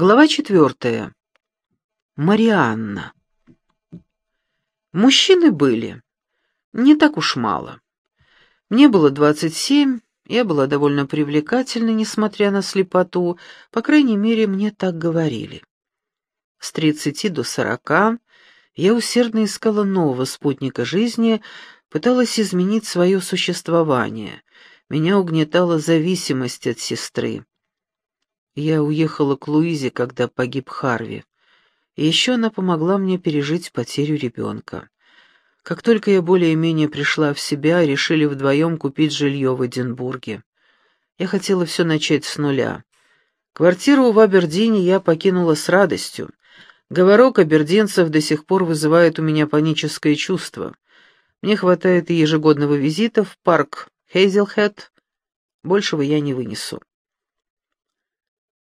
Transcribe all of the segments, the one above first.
Глава четвертая. Марианна. Мужчины были. Не так уж мало. Мне было двадцать семь, я была довольно привлекательна, несмотря на слепоту, по крайней мере, мне так говорили. С тридцати до сорока я усердно искала нового спутника жизни, пыталась изменить свое существование. Меня угнетала зависимость от сестры. Я уехала к Луизе, когда погиб Харви. И еще она помогла мне пережить потерю ребенка. Как только я более-менее пришла в себя, решили вдвоем купить жилье в Эдинбурге. Я хотела все начать с нуля. Квартиру в Абердине я покинула с радостью. Говорок абердинцев до сих пор вызывает у меня паническое чувство. Мне хватает и ежегодного визита в парк Хейзелхед. Большего я не вынесу.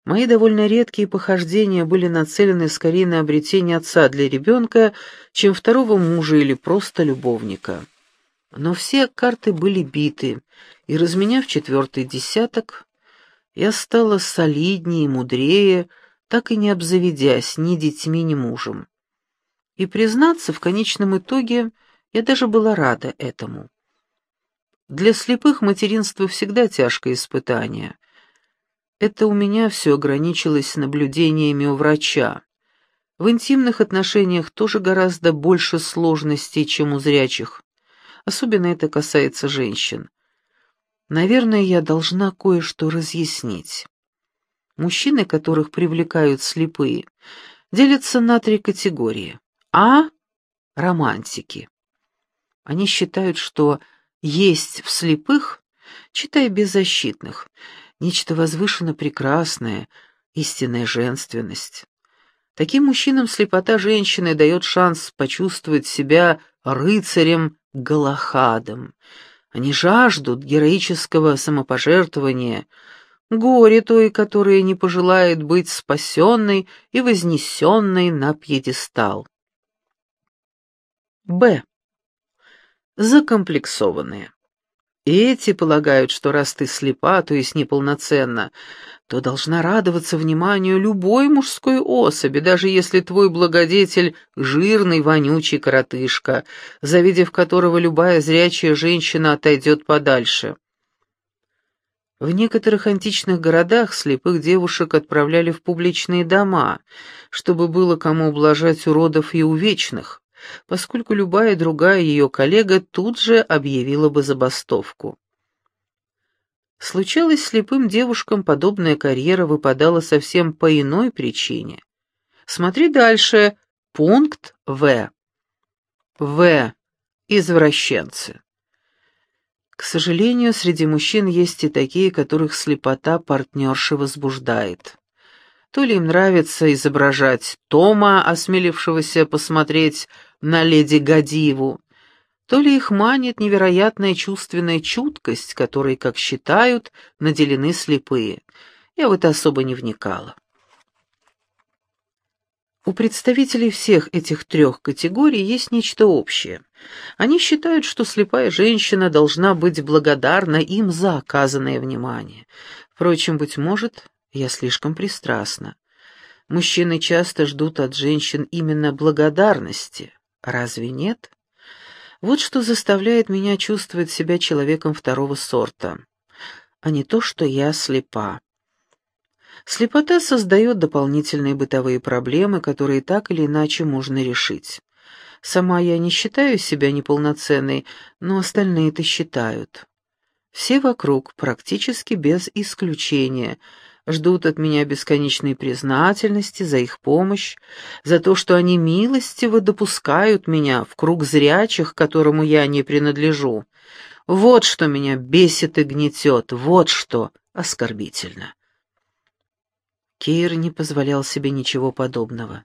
Мои довольно редкие похождения были нацелены скорее на обретение отца для ребенка, чем второго мужа или просто любовника. Но все карты были биты, и, разменяв четвертый десяток, я стала солиднее и мудрее, так и не обзаведясь ни детьми, ни мужем. И, признаться, в конечном итоге я даже была рада этому. Для слепых материнство всегда тяжкое испытание, это у меня все ограничилось наблюдениями у врача. В интимных отношениях тоже гораздо больше сложностей, чем у зрячих. Особенно это касается женщин. Наверное, я должна кое-что разъяснить. Мужчины, которых привлекают слепые, делятся на три категории. А — романтики. Они считают, что есть в слепых, читай беззащитных, нечто возвышенно прекрасное, истинная женственность. Таким мужчинам слепота женщины дает шанс почувствовать себя рыцарем Галахадом. Они жаждут героического самопожертвования, горе той, которая не пожелает быть спасенной и вознесенной на пьедестал. Б. Закомплексованные. Эти полагают, что раз ты слепа, то есть неполноценна, то должна радоваться вниманию любой мужской особи, даже если твой благодетель — жирный, вонючий коротышка, завидев которого любая зрячая женщина отойдет подальше. В некоторых античных городах слепых девушек отправляли в публичные дома, чтобы было кому ублажать уродов и увечных поскольку любая другая ее коллега тут же объявила бы забастовку. Случалось, слепым девушкам подобная карьера выпадала совсем по иной причине. Смотри дальше. Пункт В. В. Извращенцы. К сожалению, среди мужчин есть и такие, которых слепота партнерши возбуждает. То ли им нравится изображать Тома, осмелившегося посмотреть на леди Гадиву, то ли их манит невероятная чувственная чуткость, которой, как считают, наделены слепые. Я в это особо не вникала. У представителей всех этих трех категорий есть нечто общее. Они считают, что слепая женщина должна быть благодарна им за оказанное внимание. Впрочем, быть может, я слишком пристрастна. Мужчины часто ждут от женщин именно благодарности. Разве нет? Вот что заставляет меня чувствовать себя человеком второго сорта, а не то, что я слепа. Слепота создает дополнительные бытовые проблемы, которые так или иначе можно решить. Сама я не считаю себя неполноценной, но остальные это считают. Все вокруг, практически без исключения, ждут от меня бесконечной признательности за их помощь, за то, что они милостиво допускают меня в круг зрячих, которому я не принадлежу. Вот что меня бесит и гнетет, вот что оскорбительно. Кейр не позволял себе ничего подобного.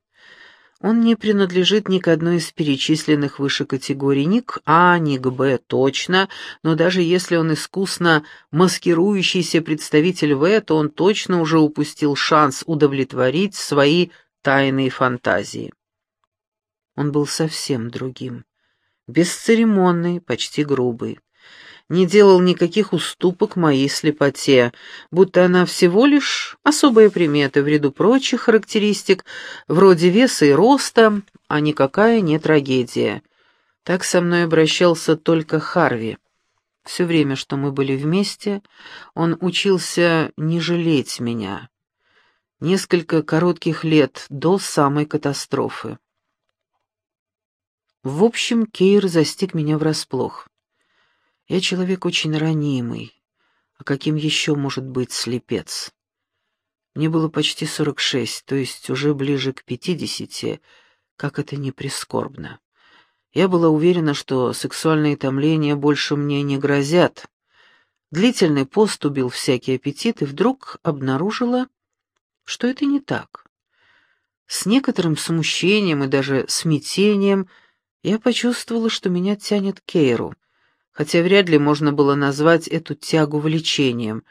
Он не принадлежит ни к одной из перечисленных выше категорий, ни к А, ни к Б точно, но даже если он искусно маскирующийся представитель В, то он точно уже упустил шанс удовлетворить свои тайные фантазии. Он был совсем другим, бесцеремонный, почти грубый. Не делал никаких уступок моей слепоте, будто она всего лишь особая примета в ряду прочих характеристик, вроде веса и роста, а никакая не трагедия. Так со мной обращался только Харви. Все время, что мы были вместе, он учился не жалеть меня. Несколько коротких лет до самой катастрофы. В общем, Кейр застиг меня врасплох. Я человек очень ранимый. А каким еще может быть слепец? Мне было почти сорок шесть, то есть уже ближе к пятидесяти, как это не прискорбно. Я была уверена, что сексуальные томления больше мне не грозят. Длительный пост убил всякий аппетит, и вдруг обнаружила, что это не так. С некоторым смущением и даже смятением я почувствовала, что меня тянет к Кейру — хотя вряд ли можно было назвать эту тягу влечением.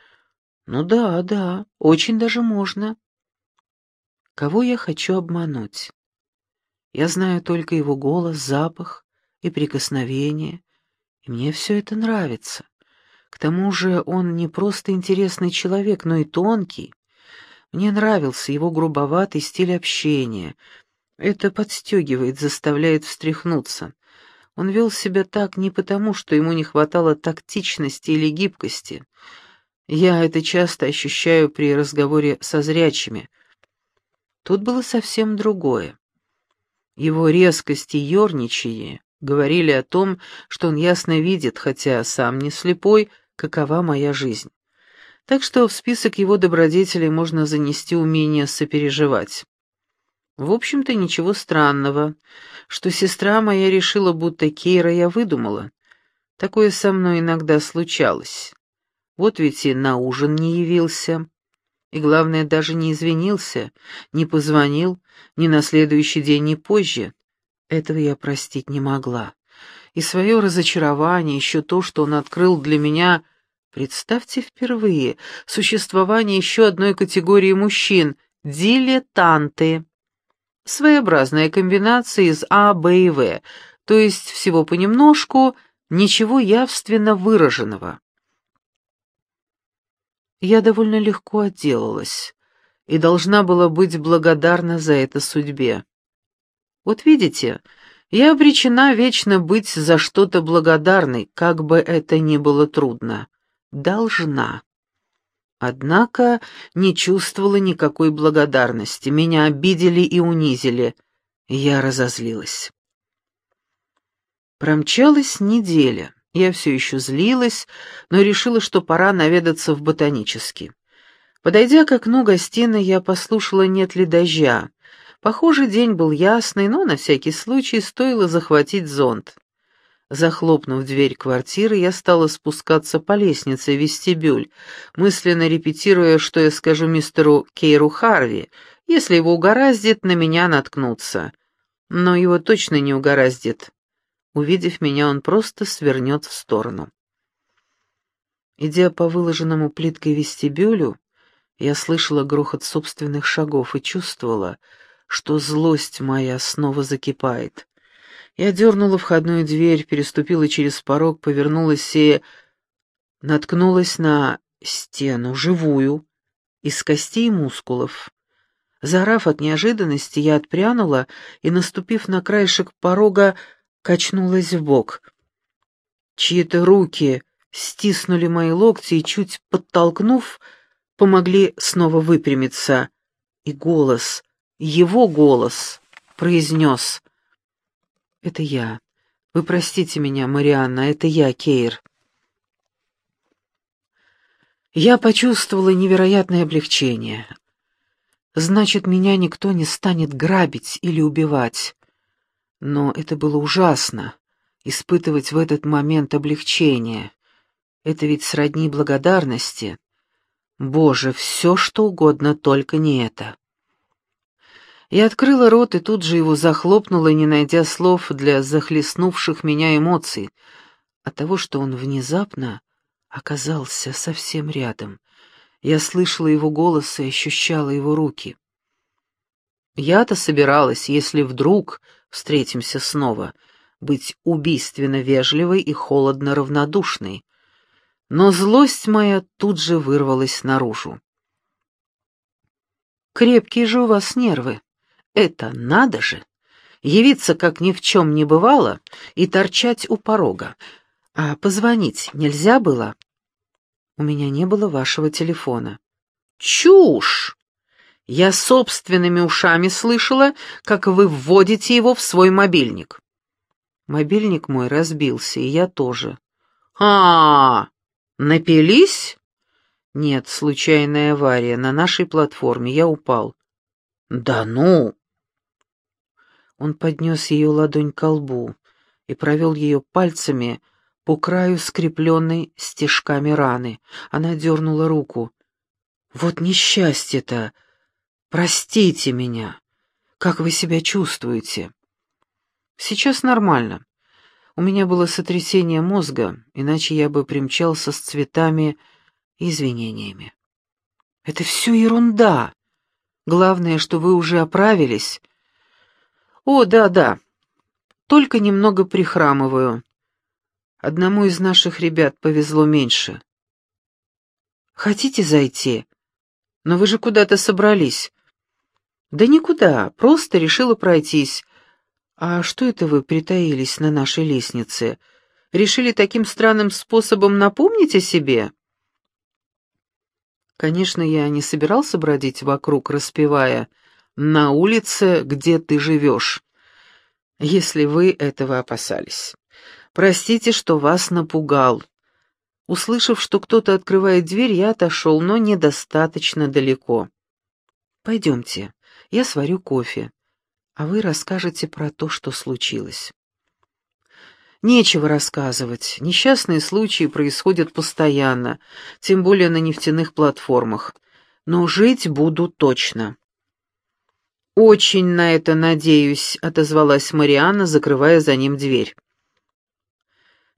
Ну да, да, очень даже можно. Кого я хочу обмануть? Я знаю только его голос, запах и прикосновение, и мне все это нравится. К тому же он не просто интересный человек, но и тонкий. Мне нравился его грубоватый стиль общения. Это подстегивает, заставляет встряхнуться. Он вел себя так не потому, что ему не хватало тактичности или гибкости. Я это часто ощущаю при разговоре со зрячими. Тут было совсем другое. Его резкость и ерничание говорили о том, что он ясно видит, хотя сам не слепой, какова моя жизнь. Так что в список его добродетелей можно занести умение сопереживать. В общем-то, ничего странного, что сестра моя решила, будто Кейра я выдумала. Такое со мной иногда случалось. Вот ведь и на ужин не явился. И, главное, даже не извинился, не позвонил, ни на следующий день, ни позже. Этого я простить не могла. И свое разочарование, еще то, что он открыл для меня, представьте впервые, существование еще одной категории мужчин — дилетанты своеобразная комбинация из А, Б и В, то есть всего понемножку, ничего явственно выраженного. Я довольно легко отделалась и должна была быть благодарна за это судьбе. Вот видите, я обречена вечно быть за что-то благодарной, как бы это ни было трудно. Должна. Однако не чувствовала никакой благодарности. Меня обидели и унизили. Я разозлилась. Промчалась неделя. Я все еще злилась, но решила, что пора наведаться в ботанический. Подойдя к окну гостиной, я послушала, нет ли дождя. Похоже, день был ясный, но на всякий случай стоило захватить зонт. Захлопнув дверь квартиры, я стала спускаться по лестнице в вестибюль, мысленно репетируя, что я скажу мистеру Кейру Харви, если его угораздит на меня наткнуться. Но его точно не угораздит. Увидев меня, он просто свернет в сторону. Идя по выложенному плиткой вестибюлю, я слышала грохот собственных шагов и чувствовала, что злость моя снова закипает. Я дернула входную дверь, переступила через порог, повернулась и... наткнулась на стену, живую, из костей и мускулов. Зарав от неожиданности, я отпрянула и, наступив на краешек порога, качнулась в бок. Чьи-то руки стиснули мои локти и, чуть подтолкнув, помогли снова выпрямиться. И голос, его голос, произнес это я. Вы простите меня, Марианна, это я, Кейр. Я почувствовала невероятное облегчение. Значит, меня никто не станет грабить или убивать. Но это было ужасно, испытывать в этот момент облегчение. Это ведь сродни благодарности. Боже, все что угодно, только не это. Я открыла рот и тут же его захлопнула, не найдя слов для захлестнувших меня эмоций, от того, что он внезапно оказался совсем рядом. Я слышала его голос и ощущала его руки. Я-то собиралась, если вдруг встретимся снова, быть убийственно вежливой и холодно равнодушной. Но злость моя тут же вырвалась наружу. Крепкие же у вас нервы. Это надо же! Явиться, как ни в чем не бывало, и торчать у порога. А позвонить нельзя было? У меня не было вашего телефона. Чушь! Я собственными ушами слышала, как вы вводите его в свой мобильник. Мобильник мой разбился, и я тоже. А, -а, -а напились? «Нет, случайная авария. На нашей платформе. Я упал». «Да ну!» Он поднес ее ладонь к лбу и провел ее пальцами по краю скрепленной стежками раны. Она дернула руку. «Вот несчастье-то! Простите меня! Как вы себя чувствуете?» «Сейчас нормально. У меня было сотрясение мозга, иначе я бы примчался с цветами извинениями. «Это все ерунда. Главное, что вы уже оправились». «О, да-да. Только немного прихрамываю. Одному из наших ребят повезло меньше». «Хотите зайти? Но вы же куда-то собрались». «Да никуда, просто решила пройтись. А что это вы притаились на нашей лестнице? Решили таким странным способом напомнить о себе?» Конечно, я не собирался бродить вокруг, распевая «На улице, где ты живешь», если вы этого опасались. Простите, что вас напугал. Услышав, что кто-то открывает дверь, я отошел, но недостаточно далеко. Пойдемте, я сварю кофе, а вы расскажете про то, что случилось. Нечего рассказывать. Несчастные случаи происходят постоянно, тем более на нефтяных платформах. Но жить буду точно. «Очень на это надеюсь», — отозвалась Марианна, закрывая за ним дверь.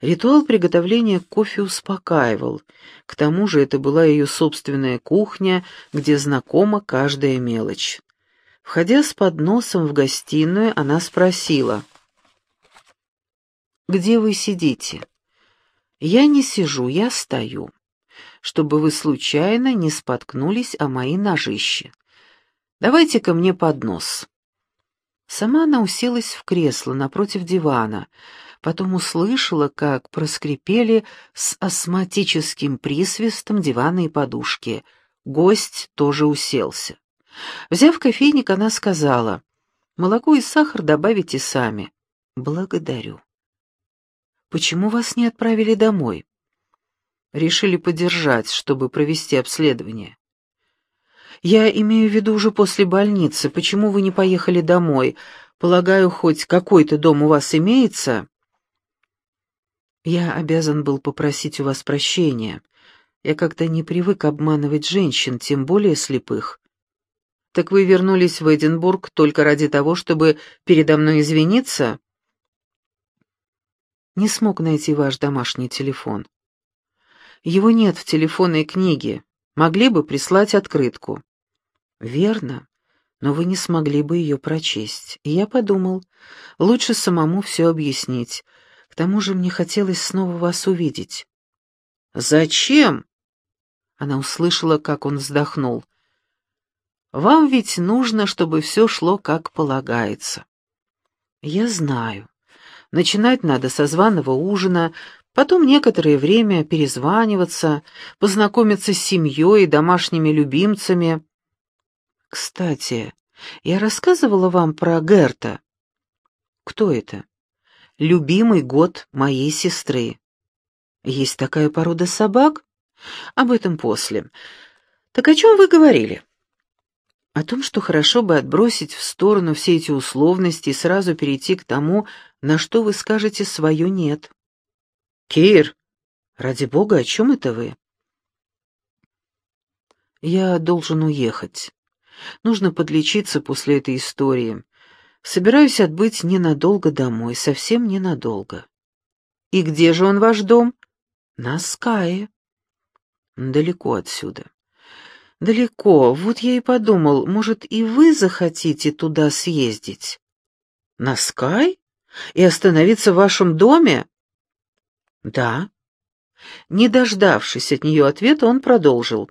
Ритуал приготовления кофе успокаивал. К тому же это была ее собственная кухня, где знакома каждая мелочь. Входя с подносом в гостиную, она спросила — где вы сидите. Я не сижу, я стою, чтобы вы случайно не споткнулись о мои ножищи. Давайте-ка мне поднос. Сама она уселась в кресло напротив дивана, потом услышала, как проскрипели с астматическим присвистом диваны и подушки. Гость тоже уселся. Взяв кофейник, она сказала, «Молоко и сахар добавите сами». «Благодарю». Почему вас не отправили домой? Решили подержать, чтобы провести обследование. Я имею в виду уже после больницы. Почему вы не поехали домой? Полагаю, хоть какой-то дом у вас имеется? Я обязан был попросить у вас прощения. Я как-то не привык обманывать женщин, тем более слепых. Так вы вернулись в Эдинбург только ради того, чтобы передо мной извиниться? не смог найти ваш домашний телефон. Его нет в телефонной книге. Могли бы прислать открытку. Верно, но вы не смогли бы ее прочесть. И я подумал, лучше самому все объяснить. К тому же мне хотелось снова вас увидеть. Зачем? Она услышала, как он вздохнул. Вам ведь нужно, чтобы все шло как полагается. Я знаю. Начинать надо со званого ужина, потом некоторое время перезваниваться, познакомиться с семьей и домашними любимцами. Кстати, я рассказывала вам про Герта. Кто это? Любимый год моей сестры. Есть такая порода собак? Об этом после. Так о чем вы говорили? О том, что хорошо бы отбросить в сторону все эти условности и сразу перейти к тому, на что вы скажете свое «нет». «Кир, ради бога, о чем это вы?» «Я должен уехать. Нужно подлечиться после этой истории. Собираюсь отбыть ненадолго домой, совсем ненадолго». «И где же он, ваш дом?» «На Скае». «Далеко отсюда». «Далеко. Вот я и подумал, может, и вы захотите туда съездить?» «На Скай? И остановиться в вашем доме?» «Да. Не дождавшись от нее ответа, он продолжил.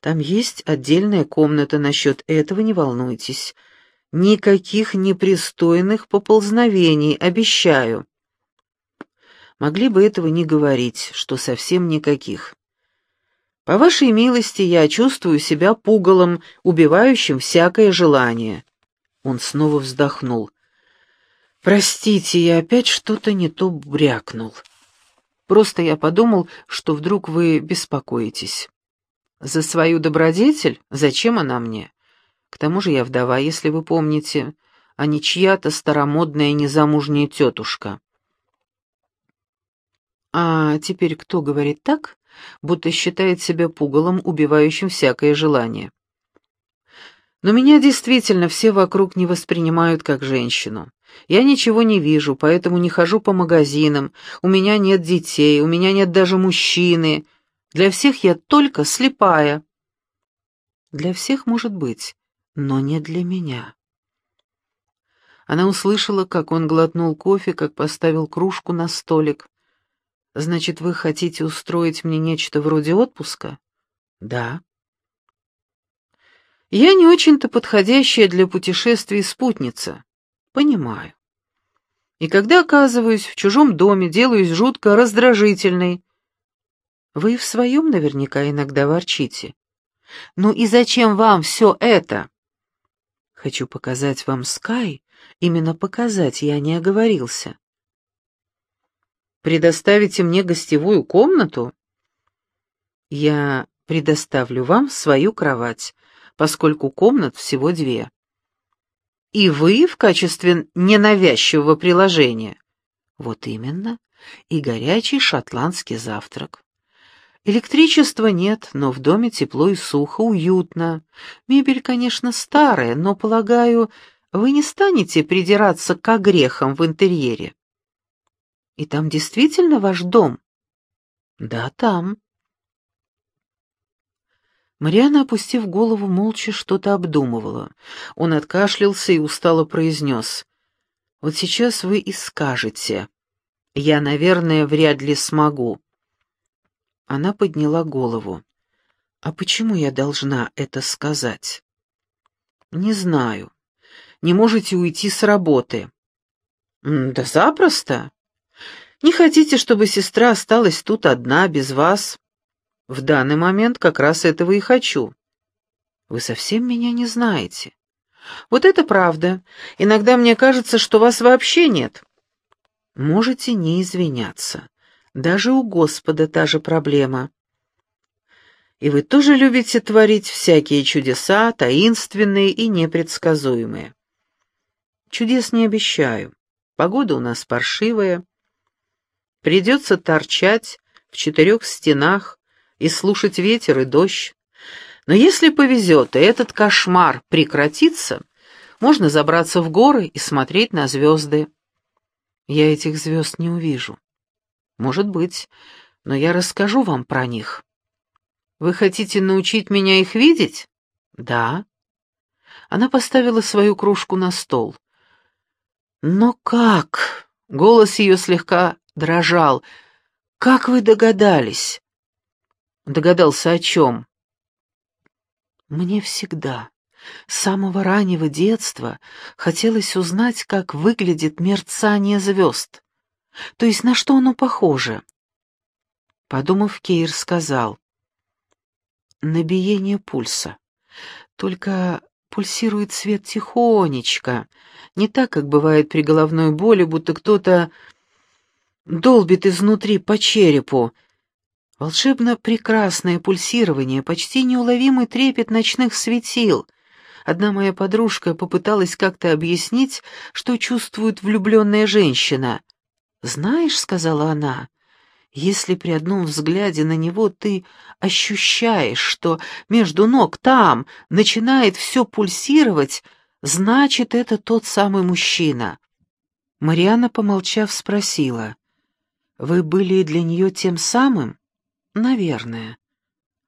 «Там есть отдельная комната, насчет этого не волнуйтесь. Никаких непристойных поползновений, обещаю». Могли бы этого не говорить, что совсем никаких. По вашей милости я чувствую себя пугалом, убивающим всякое желание. Он снова вздохнул. Простите, я опять что-то не то брякнул. Просто я подумал, что вдруг вы беспокоитесь. За свою добродетель? Зачем она мне? К тому же я вдова, если вы помните, а не чья-то старомодная незамужняя тетушка. А теперь кто говорит так, будто считает себя пугалом, убивающим всякое желание? Но меня действительно все вокруг не воспринимают как женщину. Я ничего не вижу, поэтому не хожу по магазинам, у меня нет детей, у меня нет даже мужчины. Для всех я только слепая. Для всех, может быть, но не для меня. Она услышала, как он глотнул кофе, как поставил кружку на столик. «Значит, вы хотите устроить мне нечто вроде отпуска?» «Да». «Я не очень-то подходящая для путешествий спутница. Понимаю. И когда оказываюсь в чужом доме, делаюсь жутко раздражительной. Вы в своем наверняка иногда ворчите. Ну и зачем вам все это? Хочу показать вам Скай, именно показать, я не оговорился. Предоставите мне гостевую комнату? Я предоставлю вам свою кровать, поскольку комнат всего две. И вы в качестве ненавязчивого приложения. Вот именно. И горячий шотландский завтрак. Электричества нет, но в доме тепло и сухо, уютно. Мебель, конечно, старая, но, полагаю, вы не станете придираться к огрехам в интерьере. И там действительно ваш дом? Да, там. Мариана, опустив голову, молча что-то обдумывала. Он откашлялся и устало произнес. «Вот сейчас вы и скажете. Я, наверное, вряд ли смогу». Она подняла голову. «А почему я должна это сказать?» «Не знаю. Не можете уйти с работы». «Да запросто. Не хотите, чтобы сестра осталась тут одна, без вас?» В данный момент как раз этого и хочу. Вы совсем меня не знаете. Вот это правда. Иногда мне кажется, что вас вообще нет. Можете не извиняться. Даже у Господа та же проблема. И вы тоже любите творить всякие чудеса, таинственные и непредсказуемые. Чудес не обещаю. Погода у нас паршивая. Придется торчать в четырех стенах, и слушать ветер и дождь. Но если повезет, и этот кошмар прекратится, можно забраться в горы и смотреть на звезды. Я этих звезд не увижу. Может быть, но я расскажу вам про них. Вы хотите научить меня их видеть? Да. Она поставила свою кружку на стол. Но как? Голос ее слегка дрожал. Как вы догадались? Догадался о чем? Мне всегда, с самого раннего детства, хотелось узнать, как выглядит мерцание звезд. То есть на что оно похоже. Подумав, Кейр сказал. На биение пульса. Только пульсирует свет тихонечко, не так, как бывает при головной боли, будто кто-то долбит изнутри по черепу, Волшебно прекрасное пульсирование, почти неуловимый трепет ночных светил. Одна моя подружка попыталась как-то объяснить, что чувствует влюбленная женщина. «Знаешь», — сказала она, — «если при одном взгляде на него ты ощущаешь, что между ног там начинает все пульсировать, значит, это тот самый мужчина». Мариана, помолчав, спросила, «Вы были для нее тем самым?» Наверное.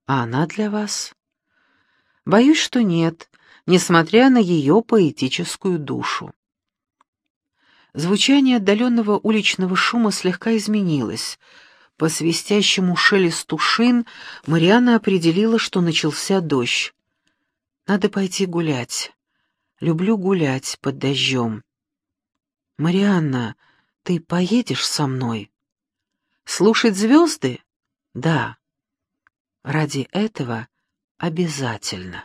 А она для вас? Боюсь, что нет, несмотря на ее поэтическую душу. Звучание отдаленного уличного шума слегка изменилось. По свистящему шелесту шин Марианна определила, что начался дождь. «Надо пойти гулять. Люблю гулять под дождем». «Марианна, ты поедешь со мной?» «Слушать звезды?» «Да». «Ради этого обязательно».